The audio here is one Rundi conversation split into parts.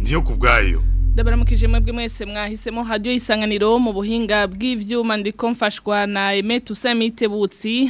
igihugu ubwayo ndabaramukije mwebwe mwese mwahisemo hadiyo isanganiro mu buhinga bw’ivyuma ndiko mfashwa na emeti usamite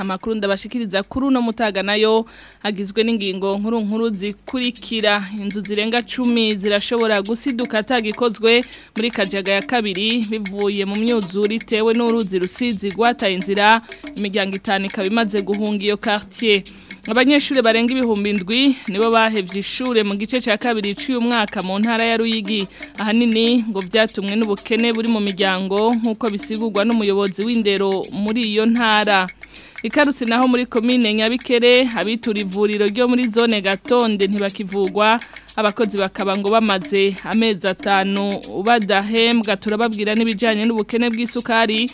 amakuru ndabashikiriza kuri uno mutaga nayo agizwe n'ingingo nkuru nkuru zikurikira inzu zirenga cumi zirashobora gusiduka atagikozwe muri kajaga ya kabiri bivuye mu myuzure itewe n'uruzi rusizi rwataye inzira imiryango itanika bimaze guhunga iyo quartier abanyeshuri barenga ibihumbi ndwi nibo bahebye ishure mu gice cya kabiri cy'uyu mwaka mu ntara ya Ruyigi ahanini ngo byatumwe n'ubukene buri mu miryango nk'uko bisigurwa n'umuyobozi w'indero muri iyo ntara ikarusi naho muri komine nyabikere abitura ivuriro ryo muri zone gatonde ntibakivugwa abakozi bakaba ngo bamaze amezi atanu badahembwa turababwira n'ibijyanye n'ubukene bw'isukari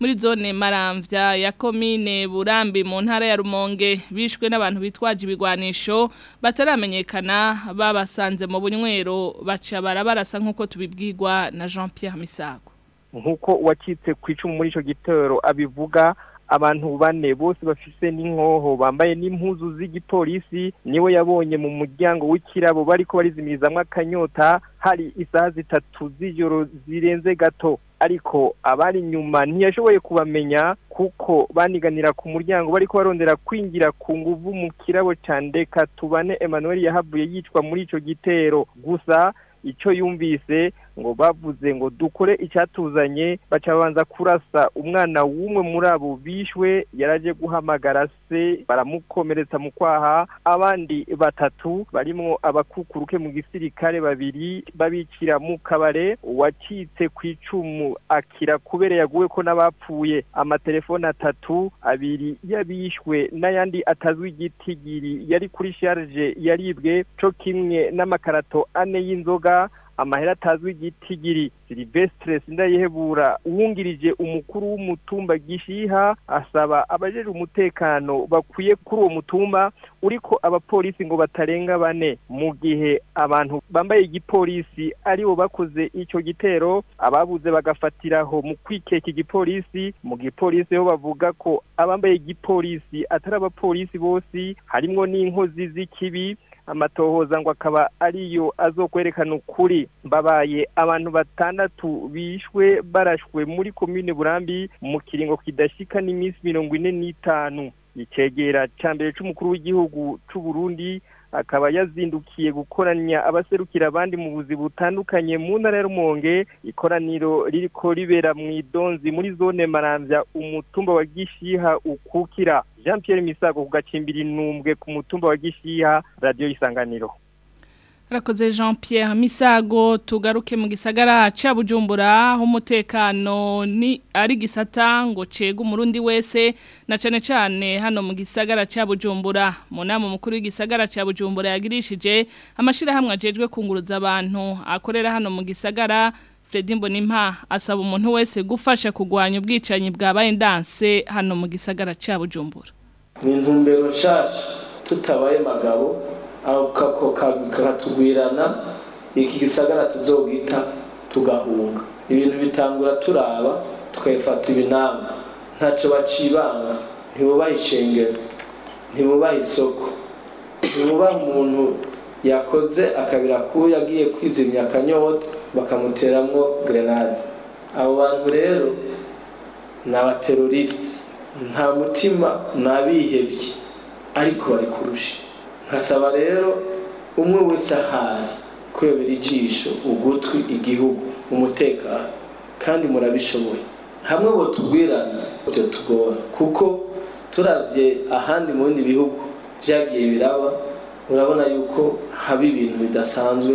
muri zone marambya ya komine burambi mu ntara ya rumonge bishwe n'abantu bitwaje ibigwanisho bataramenyekana babasanze mu bunywero baca barabarasa nk'uko tubibwirwa na jean Pierre misago nk'uko uwacitse ku icumu gitero abivuga abantu bane bose bafise n'inkoho bambaye n'impuzu z'igipolisi niwe yabonye mu muryango w'ikirabo bariko barizimirizamwo akanyota hari isaha zitatu z'ijoro zirenze gato ariko abari inyuma ntiyashoboye kubamenya kuko baniganira ku muryango bariko barondera kwinjira ku nguvu mu kirabo ca ndeka tubane Emmanuel yahavuye yicwa muri ico gitero gusa icyo yumvise ngo bavuze ngo dukore icyatuzanye bacabanza kurasa umwana w'umwe muri abo bishwe yaraje guhamagara se baramukomeretsa mu kwaha abandi batatu barimo abakukuruke mu gisirikare babiri babikira mu kabare uwacitse ku icumu akira kubera yaguwe ko n'abapfuye amatelefone atatu abiri y'abishwe n'ayandi atazwi igitigiri yari kuri sharje yaribwe cyo kimwe n'amakarato ane y'inzoga amahera atazwi igitigiri silivesitire ndayihebura uwungirije umukuru w'umutumba gishiha asaba abajeje umutekano bakwiye kuri uwo mutumba uriko abapolisi ngo batarenga bane mu gihe abantu bambaye igipolisi aribo bakoze icyo gitero ababuze bagafatiraho mu kwikeka igipolisi mu gipolisi ho bavuga ko abambaye igipolisi atari abapolisi bose harimo n'inkozi z'ikibi amatohoza ngo akaba ariyo azokwerekana ukuri babaye abantu batandatu bishwe barashwe muri komine burambi mu kiringo kidashyika n'iminsi mirongo ine n'itanu icyegera cya mbere cy'umukuru w'igihugu cy'u Burundi akaba yazindukiye gukoranya abaserukira abandi mu buzi butandukanye mu ntara ya rumonge ikoraniro ririko ribera mu idonzi muri zone marambya umutumba wa gishiha ukukira jean Pierre misago ku gacimbiri ku mutumba wa gishyira radiyo y'isanganiro harakoze jean Pierre misago tugaruke mu gisagara cya bujumbura umutekano ni ari gisata ngo cega umurundi wese na cyane cyane hano mu gisagara cya bujumbura mu nama mukuru w'igisagara cya bujumbura yagirishije amashyirahamwe agejwe kunguruza abantu akorera hano mu gisagara Fredy Mbonimpa asaba umuntu wese gufasha kugwanya ubwicanyi bwabaye ndanse hano mu gisagara cya Bujumbura ni intumbero nshasha tutabaye magabo ako kakatugwirana iki gisagara tuzogita tugahunga ibintu bitangura turaba tukayifata ibinamba ntacyo bacibanga ntibubahe ishengero ntibubahe isoko ntibubahe umuntu yakoze akabira k'uwo yagiye kwizimya akanyota bakamuteramo grenade abo bantu rero ni abaterorisite nta mutima ni ariko bari kurusha nkasaba rero umwe wese ahari kwebera ijisho ugutwi igihugu umutekano kandi murabishoboye hamwe bo tubwirana byo tugora kuko turabye ahandi mu bindi bihugu byagiye biraba urabona yuko haba ibintu bidasanzwe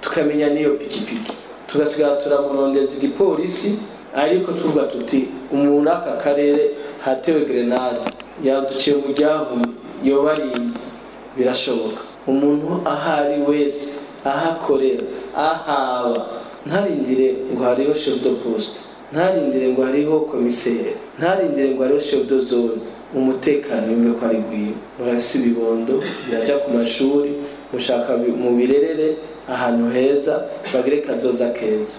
tukamenya n'iyo pikipiki tugasigara turamurondeza igipolisi ariko tuvuga tuti umuntu aka karere hatewe grenade yaduciye mu ryahumye yoba birashoboka umuntu aho ari wese ahakorera ahaba ntarindire ngo hariho shefudo posite ntarindire ngo hariho komiseri ntarindire ngo hariho shefudo zone umutekano w'imwe ko ari gwiwe murafise ibibondo byajya ku mashuri mushaka mu birerere ahantu heza bagire kazoza keza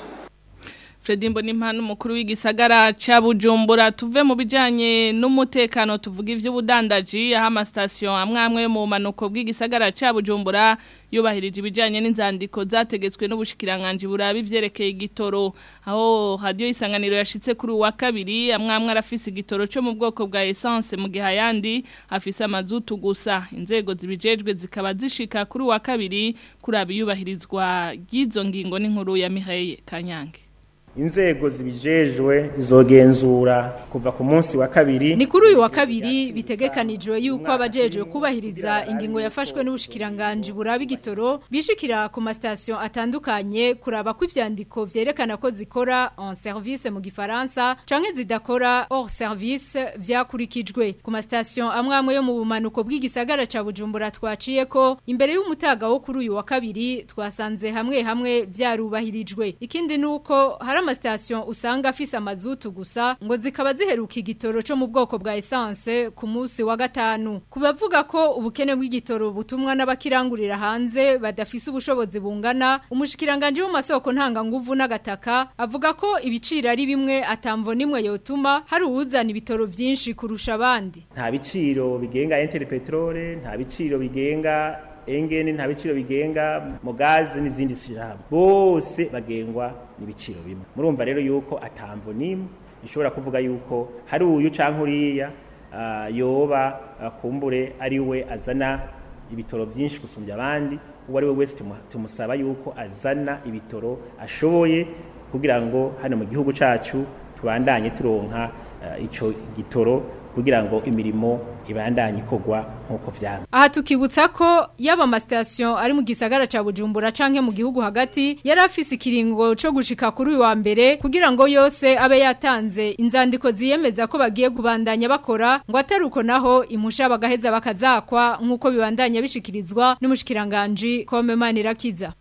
Fredimbo n'impano mukuru w'igisagara cya bujumbura tuve mu bijyanye n'umutekano tuvuga iby'ubudandaji Budandaji amasitasiyo amwe amwe yo mu manuko bw'igisagara cya bujumbura yubahirije ibijyanye n'inzandiko zategetswe n'ubushikiranganji buraba ibyerekeye igitoro aho hadiyo isanganiro yashyitse kuri uwa kabiri amwamwe arafise igitoro cyo mu bwoko bwa essence mu gihe ayandi afise amazutu gusa inzego zibijejwe zikaba zishika kuri uwa kabiri kuri abiyubahirizwa ry'izo ngingo n'inkuru ya Mihaye kanyange inzego zibijejwe izogenzura kuva ku munsi wa kabiri ni kuri uyu wa kabiri bitegekanijwe yuko abajejwe kubahiriza ingingo yafashwe n'ubushikiranganje buraba igitoro bishikira ku masitasiyo atandukanye kuraba ko ibyandiko byerekana ko zikora en service mu gifaransa canke zidakora hors service vyakurikijwe ku masitasiyo amwe amwe yo mu bumanuko bw'igisagara ca Bujumbura twaciye ko imbere y'umutaga wo kuri uyu wa kabiri twasanze hamwe hamwe vyarubahirijwe ikindi nuko hari amasitasiyo usanga afise amazutu gusa ngo zikaba ziheruka igitoro cyo mu bwoko bwa esanse ku munsi wa gatanu ku bavuga ko ubukene bw'igitoro butumwa n'abakirangurira hanze badafise ubushobozi bungana umushikiranganje w'amasoko ntanganguvu n'agataka avuga ko ibiciro ari bimwe atamvo nimwe yotuma hari uwuzana ibitoro byinshi kurusha abandi nta biciro bigenga enteri peterole nta biciro bigenga engeni nta biciro bigenga mugazi n'izindi shyirahamwe bose bagengwa n'ibiciro bimwe murumva rero yuko atambo nimwe ishobora kuvuga yuko hari uyu cyangwa uriya ah, yoba akumbure ari we azana ibitoro byinshi gusumbya abandi uwo ari we wese tumusaba yuko azana ibitoro ashoboye kugira ngo hano mu gihugu cyacu tubandanye turonka ah, icyo gitoro kugira ngo imirimo ibandanye ikogwa nkuko vyama aha tukibutsa ko yaba mastation ari mu gisagara ca Bujumbura canke mu gihugu hagati yarafise ikiringo cyo gushika kuri uyu wa mbere kugira ngo yose abe yatanze inzandiko ziyemeza ko bagiye kubandanya bakora ngo ataruko naho impusha bagaheza bakazakwa nkuko bibandanya bishikirizwa n'umushikiranganje Komemanirakiza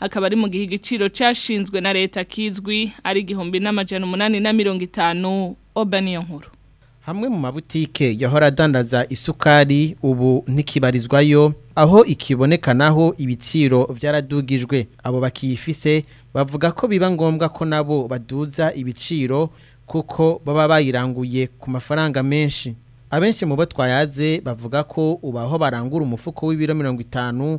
akaba ari mu gihe giciro cyashinzwe na leta kizwi ari igihumbi n'amajana umunani na mirongo itanu obaniyo hamwe mu mabutike yahora adandaza isukari ubu ntikibarizwayo aho ikibonekanaho ibitsiro ibiciro byaradugijwe abo bakiyifise bavuga ko biba ngombwa ko nabo baduza ibiciro kuko baba bayiranguye ku mafaranga menshi abenshi mu batwayaze bavuga ko ubaho barangura umufuko w'ibiro mirongo itanu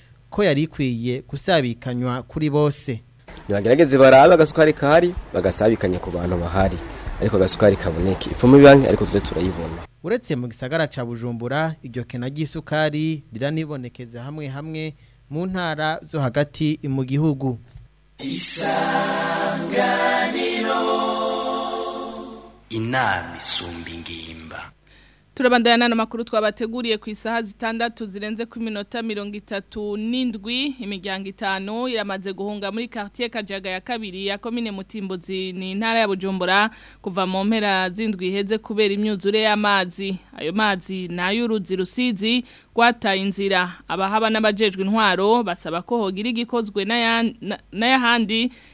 ko yari ikwiye gusabikanywa kuri bose ntibagerageze barabe agasukari kahari bagasabikanya ku bantu bahari ariko agasukari kaboneke ipfuma ibibanki ariko tuze turayibona uretse mu gisagara ca bujumbura iryo kena ry'isukari riranibonekeza hamwe hamwe mu ntara zo hagati mu gihugu isanganiro inama isumba turabandana n'amakuru twabateguriye ku isaha zitandatu zirenze ku minota mirongo itatu n'indwi imiryango itanu iramaze guhunga muri quartier kajaga ya kabiri ya komine mutimbuzi ni intara ya bujumbura kuva mu mpera z'indwi iheze kubera imyuzure y'amazi ayo mazi ni ay'uruzi rusizi rwataye inzira abahaba n'abajejwe intwaro basaba ko hogira igikozwe n'ayahandi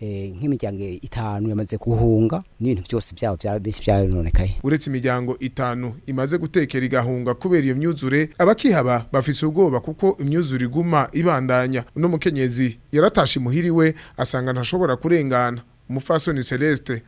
Eh, nk'imiryango itanu yamaze guhunga n'ibintu byose byabo byarononekaye uretse imiryango itanu imaze gutekera igahunga kubera iyo myuzure abakihaba bafise ubwoba kuko imyuzure iguma ibandanya uno mukenyezi yaratashe imuhiri we asanga ntashobora kurengana umufasoni celeste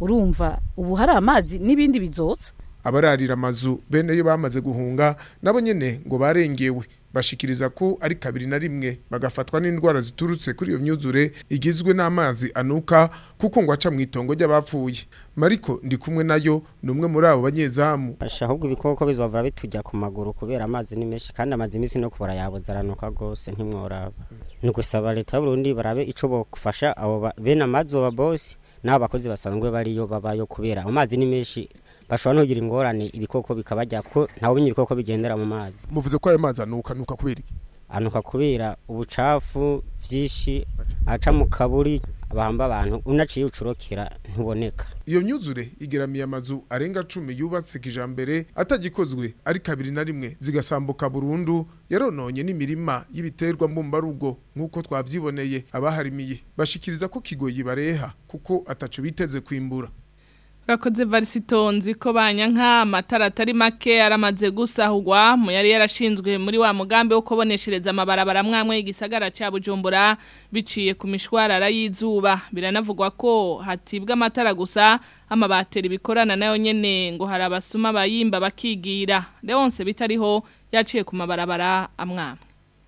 urumva ubu hari amazi n'ibindi bizotsa abararira amazu bene yo bamaze guhunga nabo nyene ngo barengewe bashikiriza ko ari kabiri na rimwe bagafatwa n'indwara ziturutse kuri iyo myuzure igizwe n'amazi anuka kuko ngo aca mu itongo ry'abapfuye mariko ndi kumwe nayo ni umwe muri abo banyezamu ahubwo ibikoko bizovura bitujya ku maguru kubera amazi ni menshi kandi amazi iminsi no kubura yabuze aranuka rwose ntimworaba ni gusaba leta y'uburundi barabe icyo bofasha abo bene amazuba bose n'abakozi basanzwe bariyo babayo kubera amazi ni menshi bashobora no kugira ingorane ibikoko bikabajya ko ntawumenye ibikoko bigendera mu mazi muvuze ko ayo mazi anuka nuka kubera anuka kubera ubucafu byinshi aca mu kaburi bamba abantu unaciye ucurokera ntuboneka iyo myuzure igeramiye amazu arenga cumi yubatse kijambere atagikozwe ari kabiri na rimwe zigasambuka burundu yarononye n'imirima y'ibiterwa mbumbarugo nk'uko twabyiboneye abaharimiye bashikiriza ko kigoyi bareha kuko ataco biteze kwimbura rakoze varisitonzi ko banyanka amatara atari make yaramaze gusahugwa mu yari yarashinzwe muri wa mugambi wo kuboneshereza amabarabara mwamwe igisagara cya bujumbura biciye ku mishwarara y'izuba biranavugwa ko hatibwa amatara gusa amabateri bikorana nayo nyene ngo hari abasuma bayimba bakigira leonse bitariho yaciye ku mabarabara amwamwe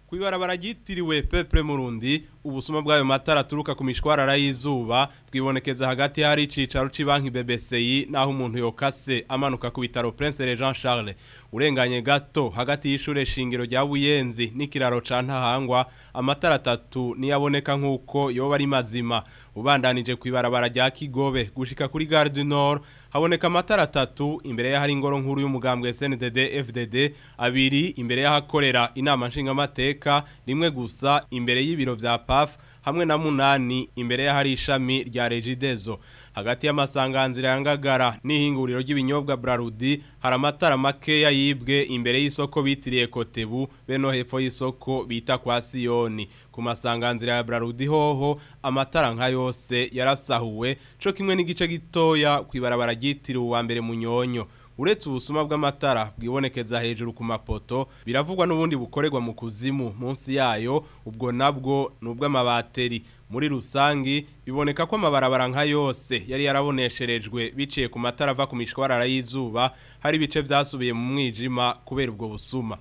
kuibarabara ryitiriwe Pepe Murundi ubusuma bw'ayo matara aturuka ku mishwarara y'izuba bwibonekeza hagati hari icicaro cy'ibanki BBCI naho umuntu yokase amanuka ku bitaro Prince Jean Charles urenganye gato hagati y'ishure shingiro rya Buyenzi n'ikiraro ca Ntahangwa amatara atatu niyaboneka nkuko yoba ari mazima ubandanije ku ibarabara rya Kigobe gushika kuri Gare du Nord haboneka amatara atatu imbere ya hari ingoro nkuru y'umugambwe SNDD FDD abiri imbere y'ahakorera inama nshingamateka rimwe gusa imbere y'ibiro bya pafu hamwe na munani imbere ya hari ishami rya regidezo hagati y'amasanganzira yangagara ngagara n'ihinguriro ry'ibinyobwa brarudi hari amatara makeya yibwe imbere y'isoko bitiriye kotebu be hepfo y'isoko bita kwa siyoni ku masanganzira ya brarudi hoho amatara nka yose yarasahuwe cyo kimwe n'igice gitoya ku ibarabara ryitiriwe uwa mbere munyonyo uretse ubusuma bw'amatara bwibonekeza hejuru ku mapoto biravugwa n'ubundi bukoregwa mu kuzimu munsi yayo ubwo nabwo n’ubw’amabateri muri rusangi biboneka ko amabarabara nka yose yari yarabonesherejwe biciye ku matara ava ku mishwarara y'izuba hari bice byasubiye mu mwijima kubera ubwo busuma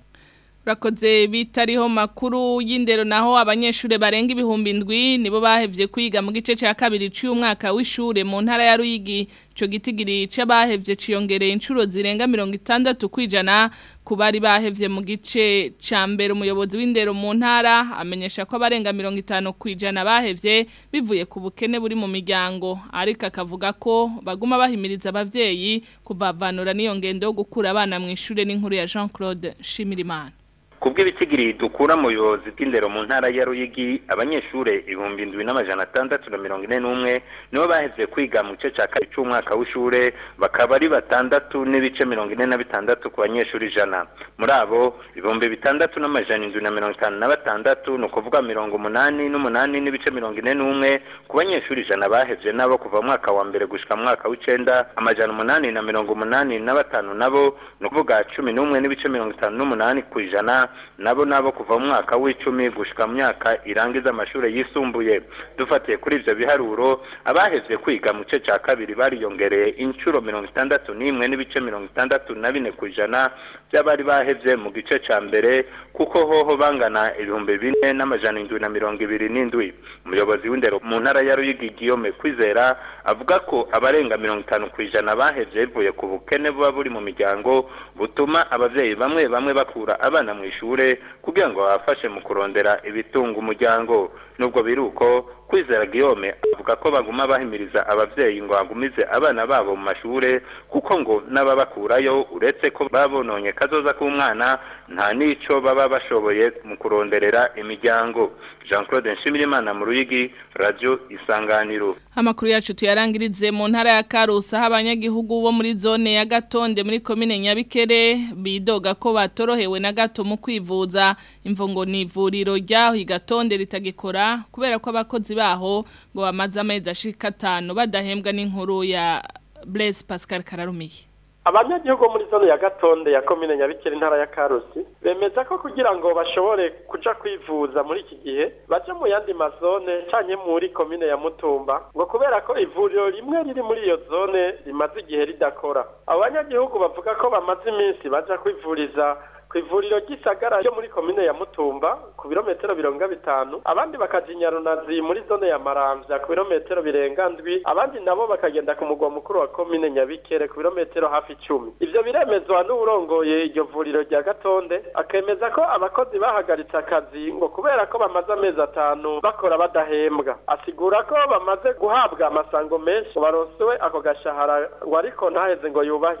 rakoze bitariho makuru y'indero naho abanyeshuri barenga ibihumbi ndwi nibo bahevye kwiga mu gice cya kabiri cy'umwaka w'ishure mu ntara ya Ruyigi cyo gitigiri c'abahevye ciyongereye inshuro zirenga 60 kwijana ku bari bahevye mu gice cya mbere umuyobozi w'indero mu ntara amenyesha ko abarenga 50 kwijana bahevye bivuye ku bukene buri mu miryango ariko akavuga ko baguma bahimiriza abavyeyi kubavanura n'iyo ngendo yo gukura abana mu ishure n'inkuru ya Jean Claude Shimirimana kubw'ibitsigiri dukura mu buyobozi bw'indero mu ntara ya ruyigi abanyeshuri ibihumbi indwi n'amajana atandatu na mirongo ine n'umwe nibo baheze kwiga mu gice cya kabiri cy'umwaka w'ishuri bakaba ari batandatu n'ibice mirongo ine na bitandatu ku banyeshuri ijana muri abo ibihumbi bitandatu n'amajana indwi na mirongo itanu na batandatu ni ukuvuga mirongo umunani n'umunani n'ibice mirongo ine n'umwe ku banyeshuri ijana baheze nabo kuva mwaka wa mbere gushyika mu mwaka w'icenda amajana umunani na mirongo umunani na batanu nabo ni ukuvuga cumi n'umwe n'ibice mirongo itanu n'umunani ku ijana nabo nabo kuva mu mwaka w'icumi gushyika mu myaka irangiza amashuri yisumbuye dufatiye kuri ibyo biharuro abaheze kwiga mu gice cya kabiri bariyongereye inshuro mirongo itandatu n'imwe n'ibice mirongo itandatu na bine ku ijana by'abari bahebye mu gice cya mbere kuko hoho bangana ibihumbi bine n'amajana indwi na mirongo ibiri n'indwi umuyobozi w'indero mu ntara ya ruyigi kwizera avuga ko abarenga mirongo itanu ku ijana bahebye bivuye ku bukene buba buri mu miryango butuma ababyeyi bamwe bamwe bakura abana mu ishuri amashure kugira ngo abafashe mu kurondera ibitunga umuryango nubwo biruko kwizera guillaume avuga ko baguma bahimiriza ababyeyi ngo bagumize abana babo mu mashuri kuko ngo n'ababakurayo uretse ko babononye kazoza k'umwana nta n'icyo baba bashoboye mu kuronderera imiryango jean claude nshimirimana mu ruyigi radiyo isanganiro amakuru yacu tuyarangirize mu ntara ya Karusa aho abanyagihugu bo muri zone ya gatonde muri komine nyabikere bidoga ko batorohewe na gato mu kwivuza imvungo ni ivuriro ryaho igatonde ritagikora kubera ko abakozi baho ngo bamaze amezi ashika atanu badahembwa n'inkuru ya Blaise Pascal Kararumiye abanyagihugu muri zone ya gatonde ya komine nyabikere intara ya karusi bemeza ko kugira ngo bashobore kuja kwivuza muri iki gihe baje mu yandi mazone canye muri komine ya mutumba ngo kubera ko ivuriro rimwe riri muri iyo zone rimaze igihe ridakora abo banyagihugu bavuga ko bamaze iminsi baja kwivuriza ku gisagara ry'isagara ryo muri komine ya mutumba ku birometero birenga bitanu abandi bakaja inyarunazi muri zone ya maramvya ku birometero birenga ndwi abandi nabo bakagenda ku mugwa mukuru wa komine nyabikere ku birometero hafi icumi ivyo biremezwa n'uwurongoye iryo vuriro rya gatonde akemeza ko abakozi bahagaritse akazi ngo kubera ko bamaze amezi atanu bakora badahembwa asigura ko bamaze guhabwa amasango menshi barosowe ako gashahara ngo ariko ntaheze ngo yubahirizwe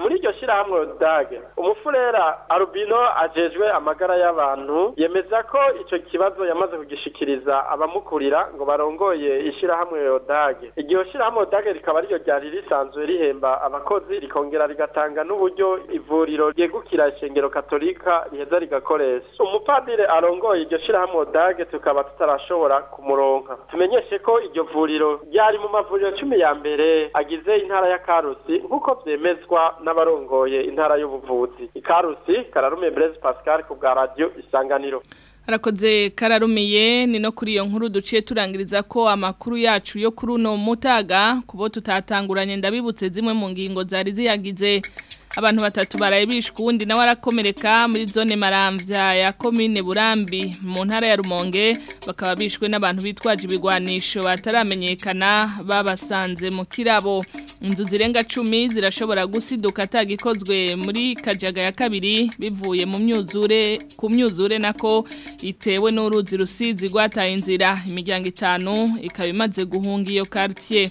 muri iryo shyirahamwe odage umufurera arubino ajejwe amagara y'abantu yemeza ko icyo kibazo yamaze kugishikiriza abamukurira ngo barongoye ishyirahamwe odage iryo shyirahamwe odage rikaba ariryo ryari risanzwe rihemba abakozi rikongera rigatanga n'uburyo ivuriro ryegukira ishengero katolika afurika riheza rigakoresha umupadire arongoye iryo shirahamwe odage tukaba tutarashobora kumuronka tumenyeshe ko iryo vuriro ryari mu mavuriro cumi ya mbere agize intara ya karusi nk'uko byemezwa n'abarongoye intara y'ubuvuzi ikarusi kararume breze pascal ku bwa radio isanganiro arakoze kararumiye ni no kuri iyo nkuru duciye turangiriza ko amakuru yacu yo kuri uno mutaga kubo tutatanguranye ndabibutse zimwe mu ngingo zari ziyagize abantu batatu baraye bishwe uwundi nawe arakomereka muri zone marambya ya komine burambi mu ntara ya rumonge bakaba bishwe n'abantu bitwaje ibigwanisho bataramenyekana babasanze mu kirabo inzu zirenga cumi zirashobora gusiduka atagikozwe muri kajaga ya kabiri bivuye mu myuzure ku myuzure nako itewe n'uruzi rusizi rwataye inzira imiryango itanu ikaba imaze guhunga iyo quartier